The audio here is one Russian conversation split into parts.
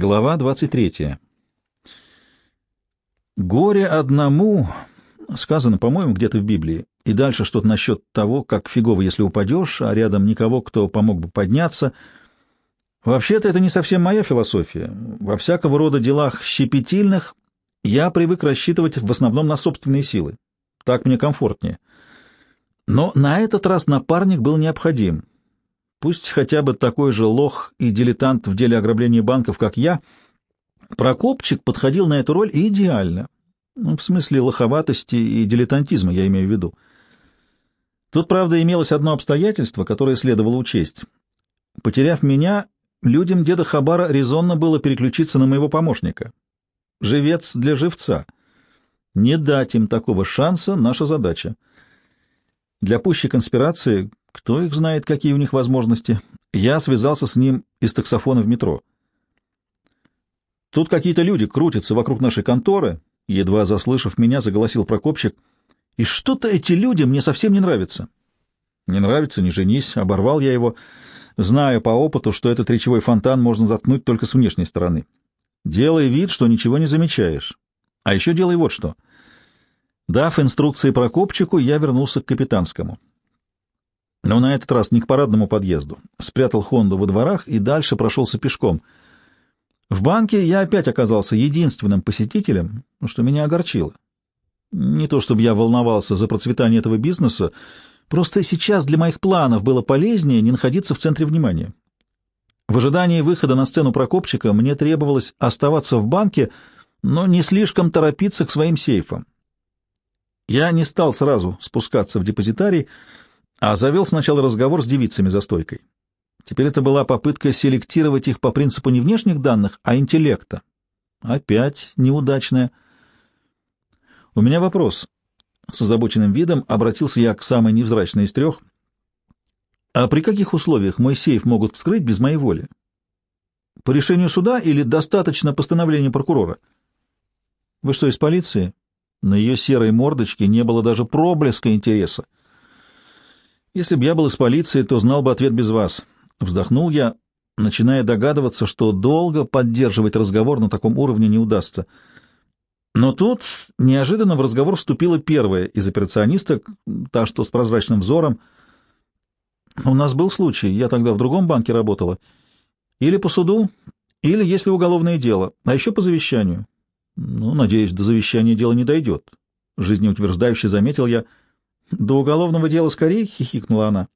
Глава 23. «Горе одному», сказано, по-моему, где-то в Библии, и дальше что-то насчет того, как фигово, если упадешь, а рядом никого, кто помог бы подняться. Вообще-то это не совсем моя философия. Во всякого рода делах щепетильных я привык рассчитывать в основном на собственные силы. Так мне комфортнее. Но на этот раз напарник был необходим. Пусть хотя бы такой же лох и дилетант в деле ограбления банков, как я, Прокопчик подходил на эту роль идеально. Ну, в смысле лоховатости и дилетантизма, я имею в виду. Тут, правда, имелось одно обстоятельство, которое следовало учесть. Потеряв меня, людям деда Хабара резонно было переключиться на моего помощника. Живец для живца. Не дать им такого шанса — наша задача. Для пущей конспирации кто их знает, какие у них возможности? Я связался с ним из таксофона в метро. Тут какие-то люди крутятся вокруг нашей конторы, едва заслышав меня, заголосил Прокопчик. И что-то эти люди мне совсем не нравятся. Не нравится, не женись, оборвал я его, зная по опыту, что этот речевой фонтан можно заткнуть только с внешней стороны. Делай вид, что ничего не замечаешь. А еще делай вот что. Дав инструкции Прокопчику, я вернулся к капитанскому но на этот раз не к парадному подъезду. Спрятал Хонду во дворах и дальше прошелся пешком. В банке я опять оказался единственным посетителем, что меня огорчило. Не то чтобы я волновался за процветание этого бизнеса, просто сейчас для моих планов было полезнее не находиться в центре внимания. В ожидании выхода на сцену Прокопчика мне требовалось оставаться в банке, но не слишком торопиться к своим сейфам. Я не стал сразу спускаться в депозитарий, а завел сначала разговор с девицами за стойкой. Теперь это была попытка селектировать их по принципу не внешних данных, а интеллекта. Опять неудачная. У меня вопрос. С озабоченным видом обратился я к самой невзрачной из трех. А при каких условиях мой сейф могут вскрыть без моей воли? По решению суда или достаточно постановления прокурора? Вы что, из полиции? На ее серой мордочке не было даже проблеска интереса. Если бы я был из полиции, то знал бы ответ без вас. Вздохнул я, начиная догадываться, что долго поддерживать разговор на таком уровне не удастся. Но тут неожиданно в разговор вступила первая из операционисток, та, что с прозрачным взором. У нас был случай, я тогда в другом банке работала. Или по суду, или если уголовное дело, а еще по завещанию. Ну, надеюсь, до завещания дело не дойдет. Жизнеутверждающе заметил я — до уголовного дела скорее, — хихикнула она.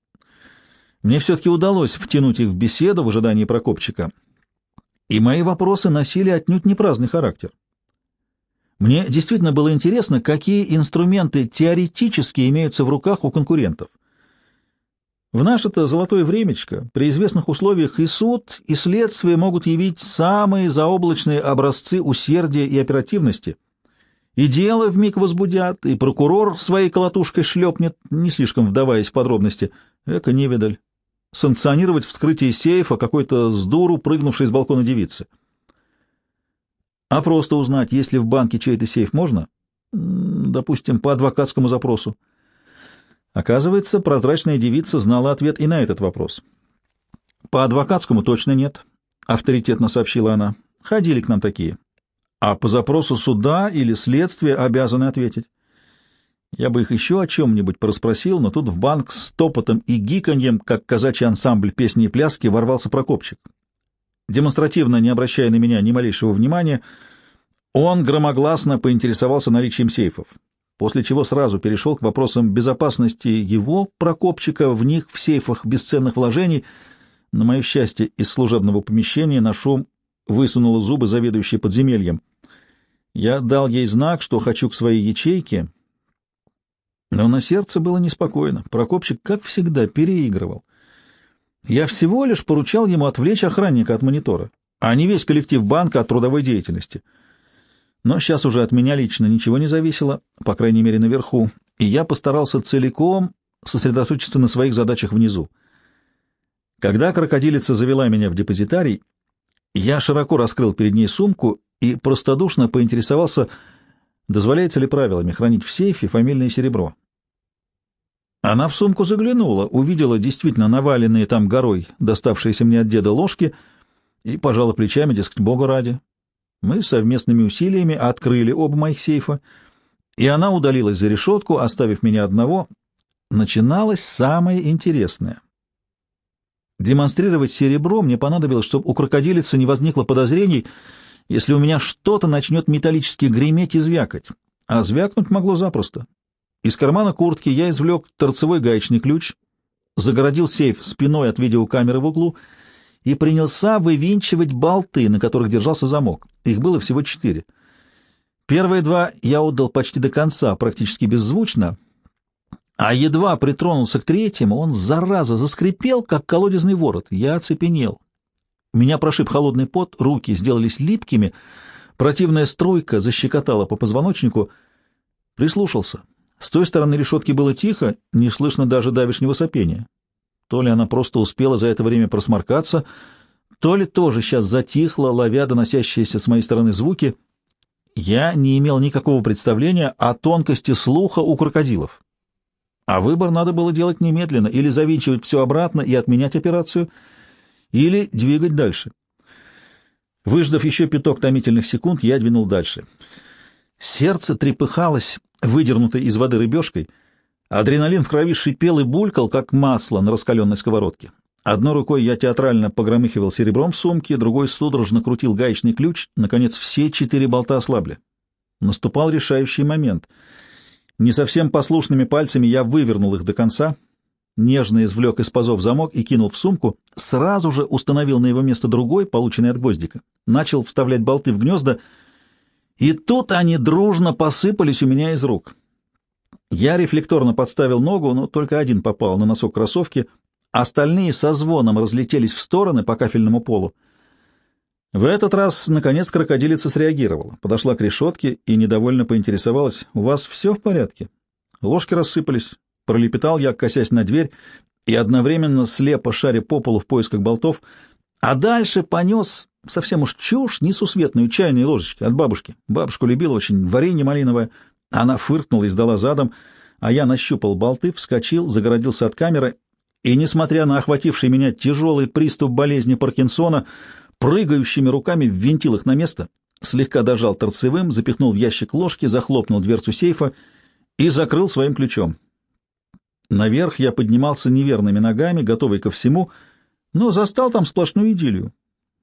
Мне все-таки удалось втянуть их в беседу в ожидании Прокопчика, и мои вопросы носили отнюдь не праздный характер. Мне действительно было интересно, какие инструменты теоретически имеются в руках у конкурентов. В наше-то золотое времечко при известных условиях и суд, и следствие могут явить самые заоблачные образцы усердия и оперативности — и дело вмиг возбудят, и прокурор своей колотушкой шлепнет, не слишком вдаваясь в подробности. Эка невидаль. Санкционировать вскрытие сейфа какой-то с дуру, прыгнувшей с балкона девицы. А просто узнать, есть ли в банке чей-то сейф, можно? Допустим, по адвокатскому запросу. Оказывается, прозрачная девица знала ответ и на этот вопрос. По адвокатскому точно нет, авторитетно сообщила она. Ходили к нам такие а по запросу суда или следствия обязаны ответить. Я бы их еще о чем-нибудь порасспросил, но тут в банк с топотом и гиканьем, как казачий ансамбль песни и пляски, ворвался Прокопчик. Демонстративно, не обращая на меня ни малейшего внимания, он громогласно поинтересовался наличием сейфов, после чего сразу перешел к вопросам безопасности его, Прокопчика, в них в сейфах бесценных вложений. На мое счастье, из служебного помещения на шум высунула зубы заведующая подземельем — я дал ей знак, что хочу к своей ячейке, но на сердце было неспокойно. Прокопчик, как всегда, переигрывал. Я всего лишь поручал ему отвлечь охранника от монитора, а не весь коллектив банка от трудовой деятельности. Но сейчас уже от меня лично ничего не зависело, по крайней мере, наверху, и я постарался целиком сосредоточиться на своих задачах внизу. Когда крокодилица завела меня в депозитарий, я широко раскрыл перед ней сумку и простодушно поинтересовался, дозволяется ли правилами хранить в сейфе фамильное серебро. Она в сумку заглянула, увидела действительно наваленные там горой, доставшиеся мне от деда ложки, и пожала плечами, дескать, бога ради. Мы совместными усилиями открыли оба моих сейфа, и она удалилась за решетку, оставив меня одного. Начиналось самое интересное. Демонстрировать серебро мне понадобилось, чтобы у крокодилицы не возникло подозрений, если у меня что-то начнет металлически греметь и звякать. А звякнуть могло запросто. Из кармана куртки я извлек торцевой гаечный ключ, загородил сейф спиной от видеокамеры в углу и принялся вывинчивать болты, на которых держался замок. Их было всего четыре. Первые два я отдал почти до конца, практически беззвучно, а едва притронулся к третьему, он, зараза, заскрипел, как колодезный ворот. Я оцепенел. Меня прошиб холодный пот, руки сделались липкими, противная струйка защекотала по позвоночнику. Прислушался. С той стороны решетки было тихо, не слышно даже давешнего сопения. То ли она просто успела за это время просморкаться, то ли тоже сейчас затихла, ловя доносящиеся с моей стороны звуки. Я не имел никакого представления о тонкости слуха у крокодилов. А выбор надо было делать немедленно, или завинчивать все обратно и отменять операцию, или двигать дальше. Выждав еще пяток томительных секунд, я двинул дальше. Сердце трепыхалось, выдернутой из воды рыбешкой. Адреналин в крови шипел и булькал, как масло на раскаленной сковородке. Одной рукой я театрально погромыхивал серебром в сумке, другой судорожно крутил гаечный ключ. Наконец, все четыре болта ослабли. Наступал решающий момент — не совсем послушными пальцами я вывернул их до конца, нежно извлек из пазов замок и кинул в сумку, сразу же установил на его место другой, полученный от гвоздика, начал вставлять болты в гнезда, и тут они дружно посыпались у меня из рук. Я рефлекторно подставил ногу, но только один попал на носок кроссовки, остальные со звоном разлетелись в стороны по кафельному полу. В этот раз, наконец, крокодилица среагировала, подошла к решетке и недовольно поинтересовалась, «У вас все в порядке?» Ложки рассыпались. Пролепетал я, косясь на дверь, и одновременно слепо шаря по полу в поисках болтов, а дальше понес совсем уж чушь несусветную чайные ложечки от бабушки. Бабушку любила очень, варенье малиновое. Она фыркнула и сдала задом, а я нащупал болты, вскочил, загородился от камеры, и, несмотря на охвативший меня тяжелый приступ болезни Паркинсона, прыгающими руками ввинтил их на место, слегка дожал торцевым, запихнул в ящик ложки, захлопнул дверцу сейфа и закрыл своим ключом. Наверх я поднимался неверными ногами, готовый ко всему, но застал там сплошную идиллию.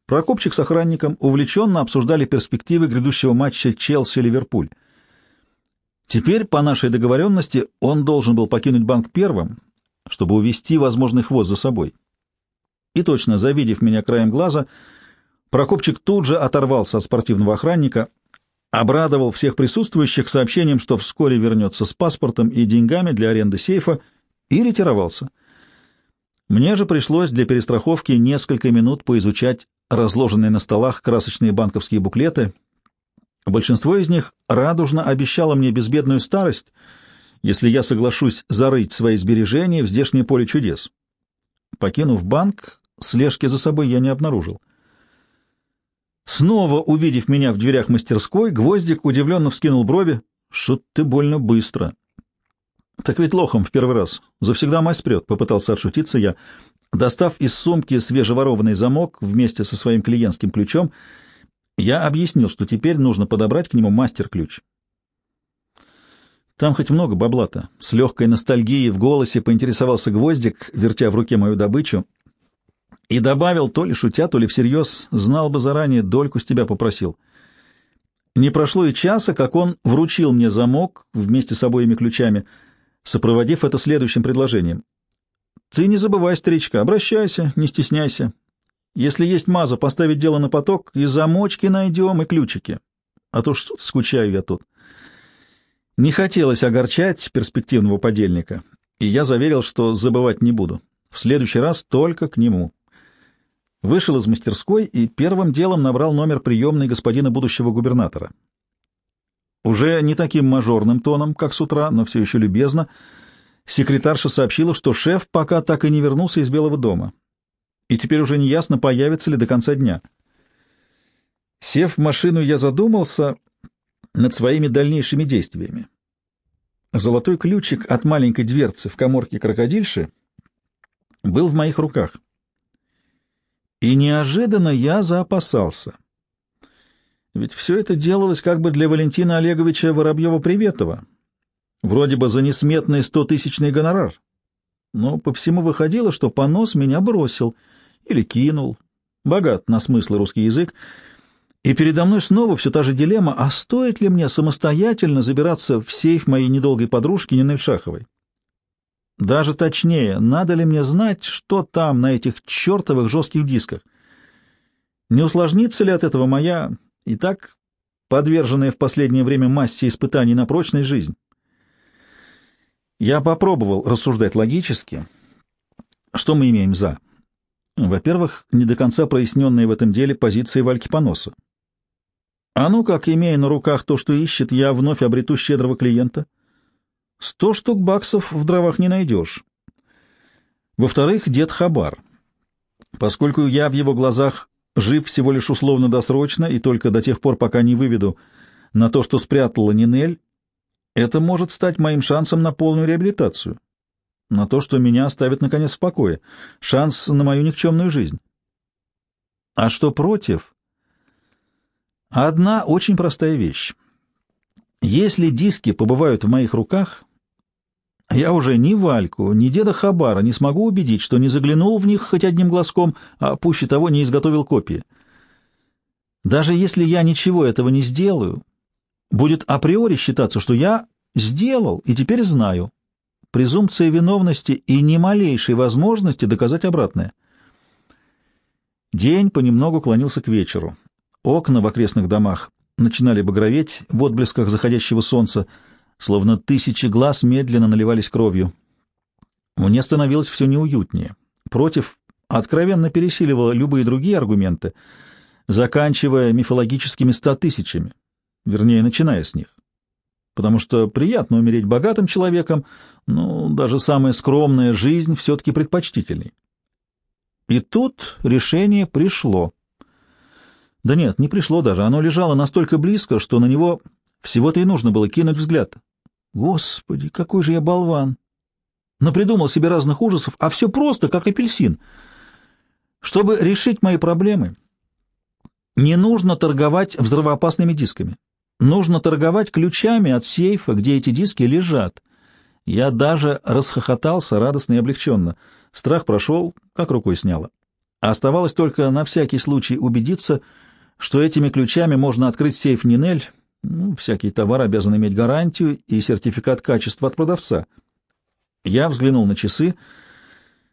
Прокопчик с охранником увлеченно обсуждали перспективы грядущего матча Челси-Ливерпуль. Теперь, по нашей договоренности, он должен был покинуть банк первым, чтобы увести возможный хвост за собой. И точно, завидев меня краем глаза, — Прокопчик тут же оторвался от спортивного охранника, обрадовал всех присутствующих сообщением, что вскоре вернется с паспортом и деньгами для аренды сейфа, и ретировался. Мне же пришлось для перестраховки несколько минут поизучать разложенные на столах красочные банковские буклеты. Большинство из них радужно обещало мне безбедную старость, если я соглашусь зарыть свои сбережения в здешнее поле чудес. Покинув банк, слежки за собой я не обнаружил. Снова увидев меня в дверях мастерской, Гвоздик удивленно вскинул брови. «Что ты больно быстро!» «Так ведь лохом в первый раз. Завсегда мать прет», — попытался отшутиться я. Достав из сумки свежеворованный замок вместе со своим клиентским ключом, я объяснил, что теперь нужно подобрать к нему мастер-ключ. Там хоть много бабла-то. С легкой ностальгией в голосе поинтересовался Гвоздик, вертя в руке мою добычу. И добавил, то ли шутя, то ли всерьез, знал бы заранее, дольку с тебя попросил. Не прошло и часа, как он вручил мне замок вместе с обоими ключами, сопроводив это следующим предложением. «Ты не забывай, старичка, обращайся, не стесняйся. Если есть маза, поставить дело на поток, и замочки найдем, и ключики. А то что скучаю я тут». Не хотелось огорчать перспективного подельника, и я заверил, что забывать не буду. В следующий раз только к нему. Вышел из мастерской и первым делом набрал номер приемной господина будущего губернатора. Уже не таким мажорным тоном, как с утра, но все еще любезно, секретарша сообщила, что шеф пока так и не вернулся из Белого дома, и теперь уже не ясно, появится ли до конца дня. Сев в машину, я задумался над своими дальнейшими действиями. Золотой ключик от маленькой дверцы в коморке крокодильши был в моих руках — И неожиданно я заопасался. Ведь все это делалось как бы для Валентина Олеговича Воробьева-Приветова. Вроде бы за несметный стотысячный гонорар. Но по всему выходило, что понос меня бросил или кинул. Богат на смыслы русский язык. И передо мной снова все та же дилемма, а стоит ли мне самостоятельно забираться в сейф моей недолгой подружки Нины Шаховой? Даже точнее, надо ли мне знать, что там на этих чертовых жестких дисках? Не усложнится ли от этого моя, и так подверженная в последнее время массе испытаний на прочность жизнь? Я попробовал рассуждать логически. Что мы имеем за? Во-первых, не до конца проясненные в этом деле позиции Вальки Поноса. А ну как, имея на руках то, что ищет, я вновь обрету щедрого клиента? Сто штук баксов в дровах не найдешь. Во-вторых, дед Хабар. Поскольку я в его глазах жив всего лишь условно-досрочно и только до тех пор, пока не выведу на то, что спрятала Нинель, это может стать моим шансом на полную реабилитацию, на то, что меня оставят наконец в покое, шанс на мою никчемную жизнь. А что против? Одна очень простая вещь. Если диски побывают в моих руках, я уже ни Вальку, ни деда Хабара не смогу убедить, что не заглянул в них хоть одним глазком, а пуще того не изготовил копии. Даже если я ничего этого не сделаю, будет априори считаться, что я сделал и теперь знаю. Презумпция виновности и ни малейшей возможности доказать обратное. День понемногу клонился к вечеру. Окна в окрестных домах начинали багроветь в отблесках заходящего солнца, словно тысячи глаз медленно наливались кровью. Мне становилось все неуютнее. Против откровенно пересиливало любые другие аргументы, заканчивая мифологическими ста тысячами, вернее, начиная с них. Потому что приятно умереть богатым человеком, но даже самая скромная жизнь все-таки предпочтительней. И тут решение пришло. Да нет, не пришло даже. Оно лежало настолько близко, что на него всего-то и нужно было кинуть взгляд. Господи, какой же я болван! Напридумал себе разных ужасов, а все просто, как апельсин. Чтобы решить мои проблемы, не нужно торговать взрывоопасными дисками. Нужно торговать ключами от сейфа, где эти диски лежат. Я даже расхохотался радостно и облегченно. Страх прошел, как рукой сняло. Оставалось только на всякий случай убедиться, что этими ключами можно открыть сейф Нинель. Ну, всякий товар обязан иметь гарантию и сертификат качества от продавца. Я взглянул на часы.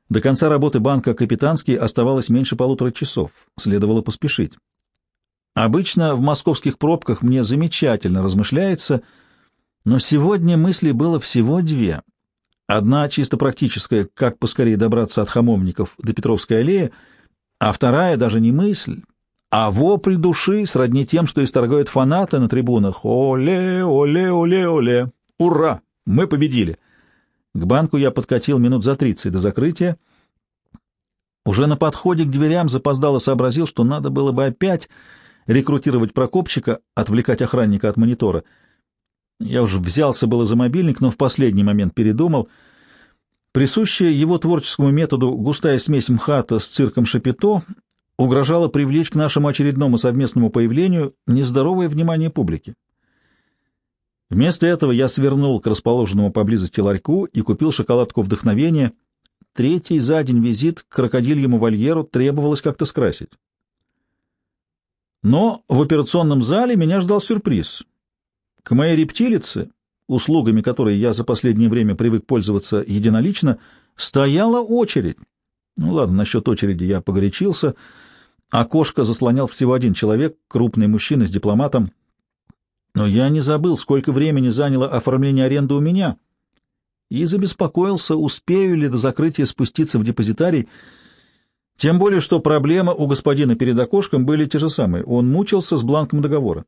До конца работы банка «Капитанский» оставалось меньше полутора часов. Следовало поспешить. Обычно в московских пробках мне замечательно размышляется, но сегодня мыслей было всего две. Одна чисто практическая, как поскорее добраться от Хамовников до Петровской аллеи, а вторая даже не мысль, а вопль души сродни тем, что исторгают фанаты на трибунах. «Оле, оле, оле, оле! Ура! Мы победили!» К банку я подкатил минут за тридцать до закрытия. Уже на подходе к дверям запоздало сообразил, что надо было бы опять рекрутировать прокопчика, отвлекать охранника от монитора. Я уже взялся было за мобильник, но в последний момент передумал. Присущая его творческому методу густая смесь МХАТа с цирком Шапито угрожало привлечь к нашему очередному совместному появлению нездоровое внимание публики. Вместо этого я свернул к расположенному поблизости ларьку и купил шоколадку вдохновения. Третий за день визит к крокодильему вольеру требовалось как-то скрасить. Но в операционном зале меня ждал сюрприз. К моей рептилице, услугами которой я за последнее время привык пользоваться единолично, стояла очередь. Ну ладно, насчет очереди я погорячился — Окошко заслонял всего один человек, крупный мужчина с дипломатом. Но я не забыл, сколько времени заняло оформление аренды у меня, и забеспокоился, успею ли до закрытия спуститься в депозитарий, тем более, что проблемы у господина перед окошком были те же самые. Он мучился с бланком договора.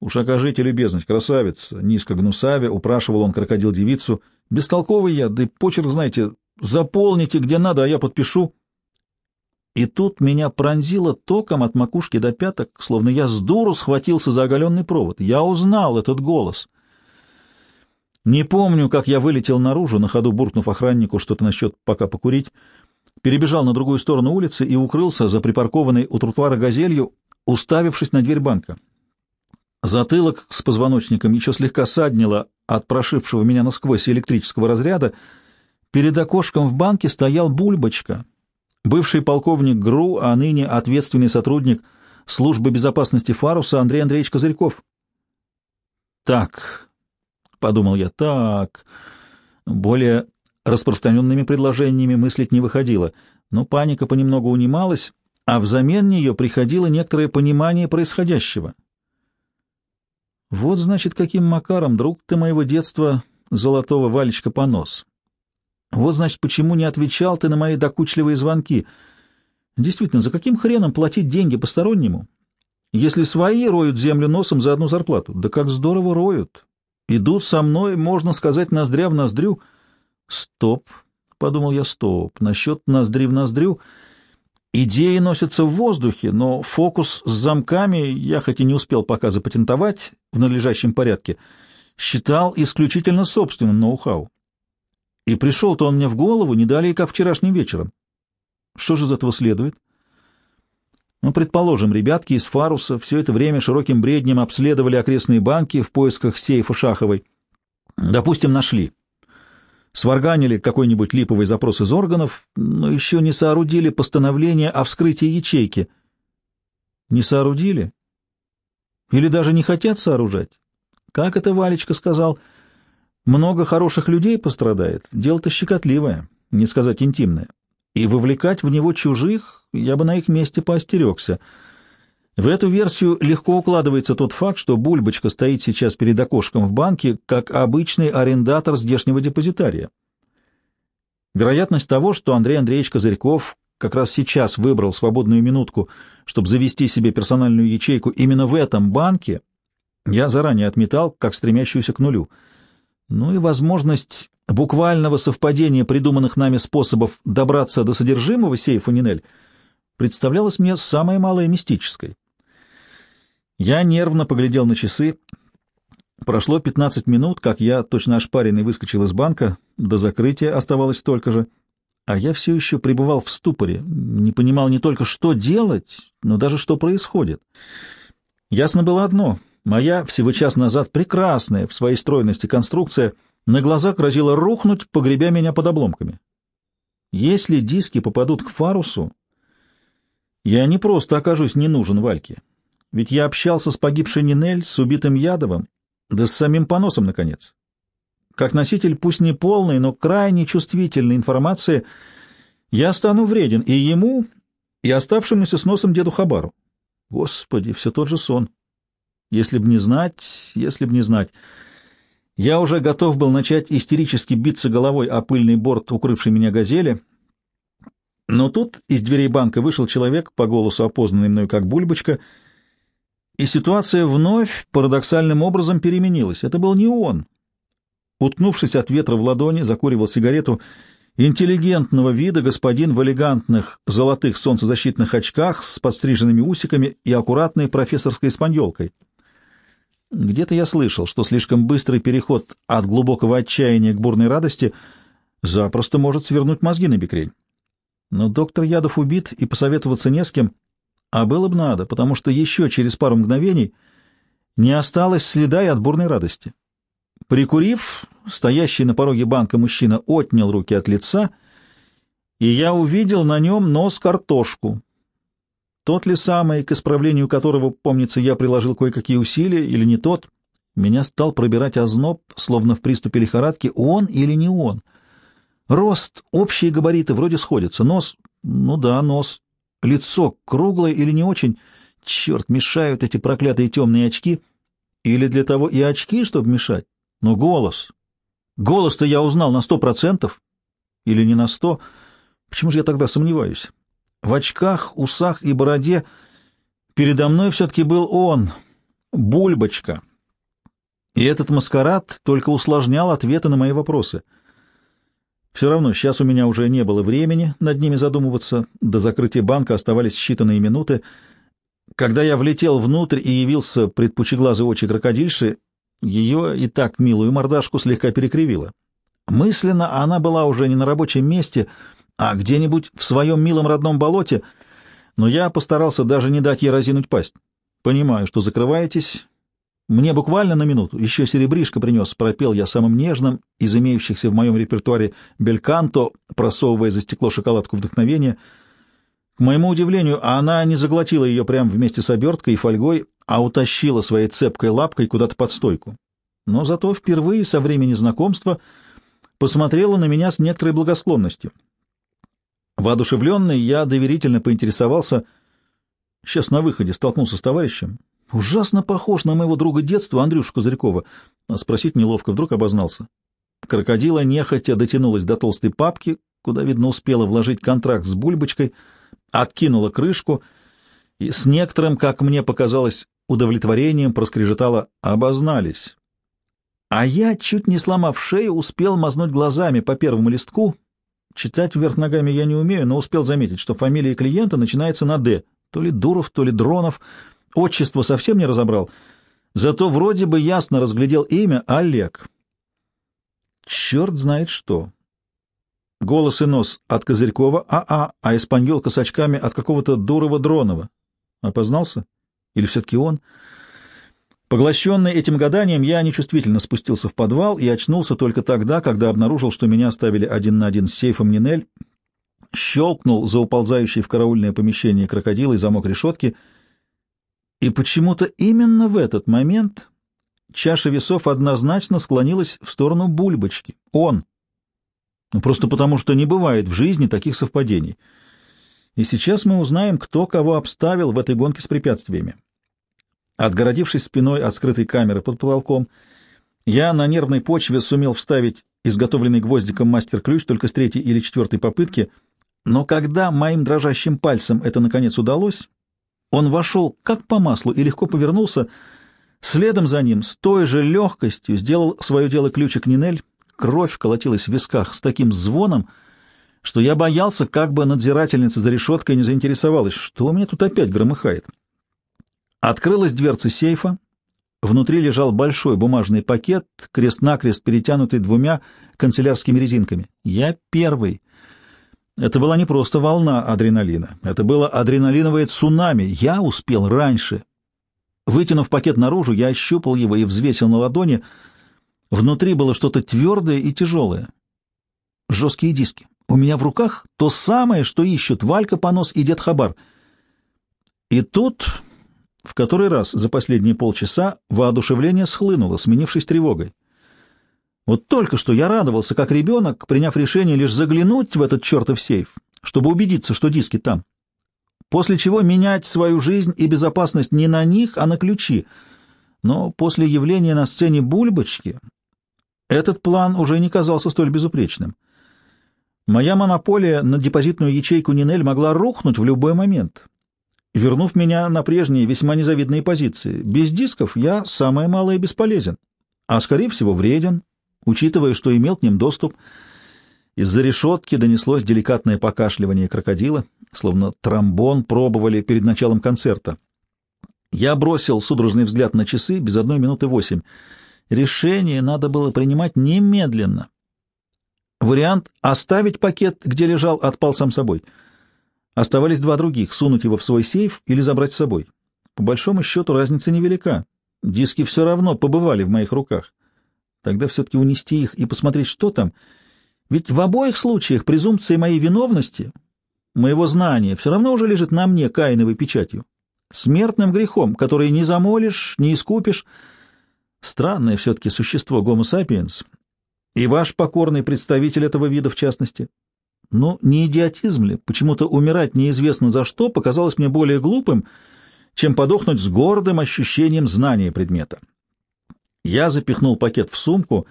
«Уж окажите любезность, красавица!» Низко гнусавя упрашивал он крокодил-девицу. «Бестолковый я, да и почерк, знаете, заполните где надо, а я подпишу». И тут меня пронзило током от макушки до пяток, словно я с дуру схватился за оголенный провод. Я узнал этот голос. Не помню, как я вылетел наружу, на ходу буркнув охраннику что-то насчет «пока покурить». перебежал на другую сторону улицы и укрылся за припаркованной у тротуара газелью, уставившись на дверь банка. Затылок с позвоночником еще слегка саднило от прошившего меня насквозь электрического разряда. Перед окошком в банке стоял Бульбочка, бывший полковник ГРУ, а ныне ответственный сотрудник службы безопасности Фаруса Андрей Андреевич Козырьков. «Так», — подумал я, — «так...» Более распространенными предложениями мыслить не выходило, но паника понемногу унималась, а взамен нее приходило некоторое понимание происходящего. Вот, значит, каким макаром, друг ты моего детства, золотого Валечка понос. Вот, значит, почему не отвечал ты на мои докучливые звонки. Действительно, за каким хреном платить деньги постороннему, если свои роют землю носом за одну зарплату? Да как здорово роют! Идут со мной, можно сказать, ноздря в ноздрю. Стоп, — подумал я, стоп, насчет ноздри в ноздрю — Идеи носятся в воздухе, но фокус с замками я хоть и не успел пока запатентовать в надлежащем порядке, считал исключительно собственным ноу-хау. И пришел-то он мне в голову не далее, как вчерашним вечером. Что же из этого следует? Ну, предположим, ребятки из Фаруса все это время широким бреднем обследовали окрестные банки в поисках сейфа Шаховой. Допустим, нашли сварганили какой-нибудь липовый запрос из органов, но еще не соорудили постановление о вскрытии ячейки. Не соорудили? Или даже не хотят сооружать? Как это Валечка сказал? Много хороших людей пострадает. Дело-то щекотливое, не сказать интимное. И вовлекать в него чужих я бы на их месте поостерегся. В эту версию легко укладывается тот факт, что Бульбочка стоит сейчас перед окошком в банке, как обычный арендатор здешнего депозитария. Вероятность того, что Андрей Андреевич Козырьков как раз сейчас выбрал свободную минутку, чтобы завести себе персональную ячейку именно в этом банке, я заранее отметал, как стремящуюся к нулю. Ну и возможность буквального совпадения придуманных нами способов добраться до содержимого сейфа Нинель представлялась мне самой малой мистической. Я нервно поглядел на часы. Прошло 15 минут, как я, точно ошпаренный, выскочил из банка. До закрытия оставалось столько же. А я все еще пребывал в ступоре, не понимал не только, что делать, но даже что происходит. Ясно было одно. Моя всего час назад прекрасная в своей стройности конструкция на глазах грозила рухнуть, погребя меня под обломками. Если диски попадут к фарусу, я не просто окажусь не нужен Вальке. Ведь я общался с погибшей Нинель, с убитым Ядовым, да с самим поносом, наконец. Как носитель пусть не полной, но крайне чувствительной информации, я стану вреден и ему, и оставшемуся с носом деду Хабару. Господи, все тот же сон. Если б не знать, если б не знать. Я уже готов был начать истерически биться головой о пыльный борт, укрывший меня газели, но тут из дверей банка вышел человек, по голосу опознанный мною как Бульбочка, — и ситуация вновь парадоксальным образом переменилась. Это был не он. Уткнувшись от ветра в ладони, закуривал сигарету интеллигентного вида господин в элегантных золотых солнцезащитных очках с подстриженными усиками и аккуратной профессорской испаньолкой. Где-то я слышал, что слишком быстрый переход от глубокого отчаяния к бурной радости запросто может свернуть мозги на бекрень. Но доктор Ядов убит, и посоветоваться не с кем. А было бы надо, потому что еще через пару мгновений не осталось следа и отборной радости. Прикурив, стоящий на пороге банка мужчина отнял руки от лица, и я увидел на нем нос-картошку. Тот ли самый, к исправлению которого, помнится, я приложил кое-какие усилия, или не тот? Меня стал пробирать озноб, словно в приступе лихорадки, он или не он. Рост, общие габариты вроде сходятся, нос... Ну да, нос. Лицо круглое или не очень? Черт, мешают эти проклятые темные очки. Или для того и очки, чтобы мешать? Но голос. Голос-то я узнал на сто процентов. Или не на сто. Почему же я тогда сомневаюсь? В очках, усах и бороде передо мной все-таки был он, Бульбочка. И этот маскарад только усложнял ответы на мои вопросы — все равно сейчас у меня уже не было времени над ними задумываться, до закрытия банка оставались считанные минуты. Когда я влетел внутрь и явился пред пучеглазой очи крокодильши, ее и так милую мордашку слегка перекривило. Мысленно она была уже не на рабочем месте, а где-нибудь в своем милом родном болоте, но я постарался даже не дать ей разинуть пасть. Понимаю, что закрываетесь. Мне буквально на минуту. Еще серебришко принес, пропел я самым нежным из имеющихся в моем репертуаре бельканто, просовывая за стекло шоколадку вдохновения. К моему удивлению, она не заглотила ее прямо вместе с оберткой и фольгой, а утащила своей цепкой лапкой куда-то под стойку. Но зато впервые со времени знакомства посмотрела на меня с некоторой благосклонностью. Воодушевленный, я доверительно поинтересовался. Сейчас на выходе столкнулся с товарищем. Ужасно похож на моего друга детства, Андрюшу Козырькова. А спросить неловко, вдруг обознался. Крокодила нехотя дотянулась до толстой папки, куда, видно, успела вложить контракт с бульбочкой, откинула крышку и с некоторым, как мне показалось, удовлетворением проскрежетала «обознались». А я, чуть не сломав шею, успел мазнуть глазами по первому листку, Читать вверх ногами я не умею, но успел заметить, что фамилия клиента начинается на «Д». То ли Дуров, то ли Дронов. Отчество совсем не разобрал. Зато вроде бы ясно разглядел имя Олег. Черт знает что. Голос и нос от Козырькова АА, а испаньолка с очками от какого-то Дурова Дронова. Опознался? Или все-таки он? — Поглощенный этим гаданием, я нечувствительно спустился в подвал и очнулся только тогда, когда обнаружил, что меня оставили один на один с сейфом Нинель, щелкнул за уползающий в караульное помещение крокодила и замок решетки, и почему-то именно в этот момент чаша весов однозначно склонилась в сторону бульбочки. Он. Ну, просто потому, что не бывает в жизни таких совпадений. И сейчас мы узнаем, кто кого обставил в этой гонке с препятствиями. Отгородившись спиной от скрытой камеры под потолком, я на нервной почве сумел вставить изготовленный гвоздиком мастер-ключ только с третьей или четвертой попытки, но когда моим дрожащим пальцем это наконец удалось, он вошел как по маслу и легко повернулся. Следом за ним с той же легкостью сделал свое дело ключик Нинель. Кровь колотилась в висках с таким звоном, что я боялся, как бы надзирательница за решеткой не заинтересовалась, что у меня тут опять громыхает. Открылась дверца сейфа. Внутри лежал большой бумажный пакет, крест-накрест перетянутый двумя канцелярскими резинками. Я первый. Это была не просто волна адреналина. Это было адреналиновое цунами. Я успел раньше. Вытянув пакет наружу, я ощупал его и взвесил на ладони. Внутри было что-то твердое и тяжелое. Жесткие диски. У меня в руках то самое, что ищут Валька Понос и Дед Хабар. И тут в который раз за последние полчаса воодушевление схлынуло, сменившись тревогой. Вот только что я радовался, как ребенок, приняв решение лишь заглянуть в этот чертов сейф, чтобы убедиться, что диски там. После чего менять свою жизнь и безопасность не на них, а на ключи. Но после явления на сцене Бульбочки этот план уже не казался столь безупречным. Моя монополия на депозитную ячейку Нинель могла рухнуть в любой момент вернув меня на прежние весьма незавидные позиции. Без дисков я самое малое бесполезен, а, скорее всего, вреден, учитывая, что имел к ним доступ. Из-за решетки донеслось деликатное покашливание крокодила, словно тромбон пробовали перед началом концерта. Я бросил судорожный взгляд на часы без одной минуты восемь. Решение надо было принимать немедленно. Вариант «оставить пакет, где лежал» отпал сам собой — Оставались два других — сунуть его в свой сейф или забрать с собой. По большому счету разница невелика. Диски все равно побывали в моих руках. Тогда все-таки унести их и посмотреть, что там. Ведь в обоих случаях презумпция моей виновности, моего знания, все равно уже лежит на мне каиновой печатью. Смертным грехом, который не замолишь, не искупишь. Странное все-таки существо Homo sapiens. И ваш покорный представитель этого вида в частности. Но не идиотизм ли? Почему-то умирать неизвестно за что показалось мне более глупым, чем подохнуть с гордым ощущением знания предмета. Я запихнул пакет в сумку,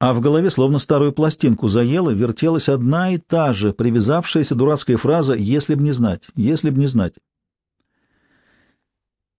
а в голове словно старую пластинку заело, вертелась одна и та же привязавшаяся дурацкая фраза «если б не знать, если б не знать».